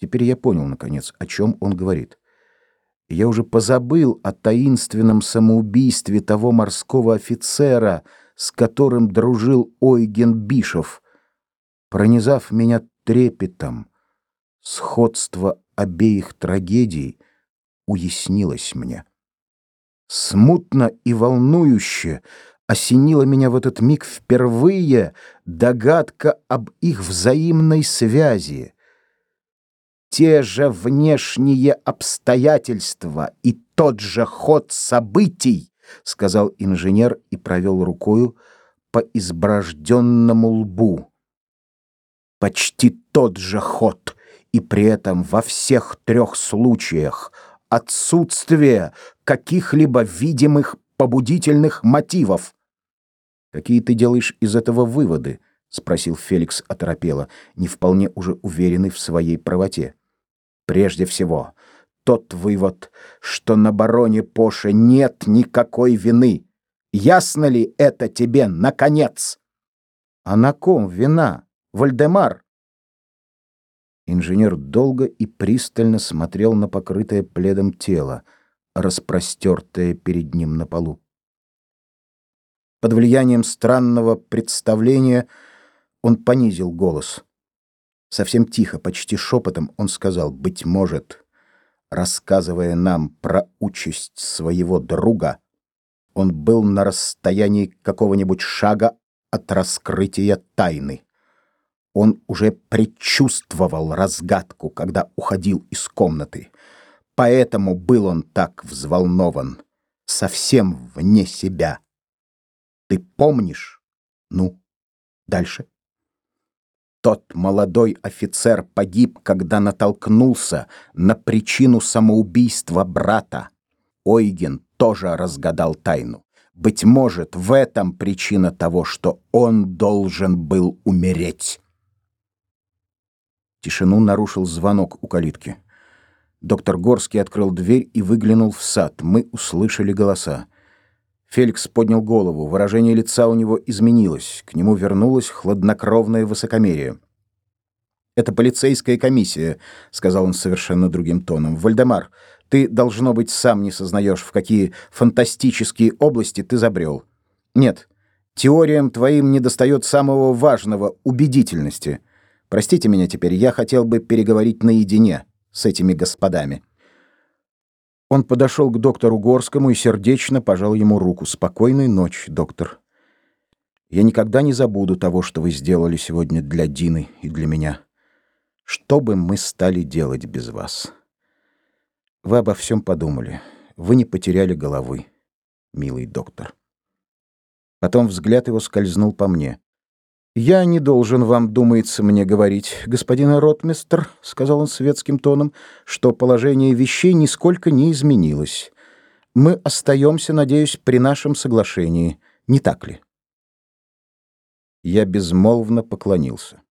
Теперь я понял, наконец, о чем он говорит. Я уже позабыл о таинственном самоубийстве того морского офицера, с которым дружил Ойген Бишев, пронизав меня трепетом. Сходство обеих трагедий уяснилось мне. Смутно и волнующе осенила меня в этот миг впервые догадка об их взаимной связи те же внешние обстоятельства и тот же ход событий, сказал инженер и провел рукою по изброжденному лбу. Почти тот же ход, и при этом во всех трех случаях отсутствие каких-либо видимых побудительных мотивов. Какие ты делаешь из этого выводы? спросил Феликс оторопело, не вполне уже уверенный в своей правоте. Прежде всего, тот вывод, что на бароне Поше нет никакой вины. Ясно ли это тебе, наконец? А на ком вина? Вальдемар? Инженер долго и пристально смотрел на покрытое пледом тело, распростертое перед ним на полу. Под влиянием странного представления он понизил голос. Совсем тихо, почти шепотом он сказал, «Быть может, рассказывая нам про участь своего друга, он был на расстоянии какого-нибудь шага от раскрытия тайны. Он уже предчувствовал разгадку, когда уходил из комнаты. Поэтому был он так взволнован, совсем вне себя. Ты помнишь? Ну, дальше. Тот молодой офицер погиб, когда натолкнулся на причину самоубийства брата. Ойген тоже разгадал тайну. Быть может, в этом причина того, что он должен был умереть. Тишину нарушил звонок у калитки. Доктор Горский открыл дверь и выглянул в сад. Мы услышали голоса. Феликс поднял голову. Выражение лица у него изменилось. К нему вернулось хладнокровное высокомерие. «Это полицейская комиссия», — сказал он совершенно другим тоном. «Вальдемар, ты, должно быть, сам не сознаешь, в какие фантастические области ты забрел. Нет, теориям твоим недостает самого важного — убедительности. Простите меня теперь, я хотел бы переговорить наедине с этими господами». Он подошел к доктору Горскому и сердечно пожал ему руку. «Спокойной ночи, доктор. Я никогда не забуду того, что вы сделали сегодня для Дины и для меня. Что бы мы стали делать без вас? Вы обо всем подумали. Вы не потеряли головы, милый доктор». Потом взгляд его скользнул по мне. «Я не должен вам, думается мне, говорить, господин ротмистр», — сказал он светским тоном, «что положение вещей нисколько не изменилось. Мы остаемся, надеюсь, при нашем соглашении, не так ли?» Я безмолвно поклонился.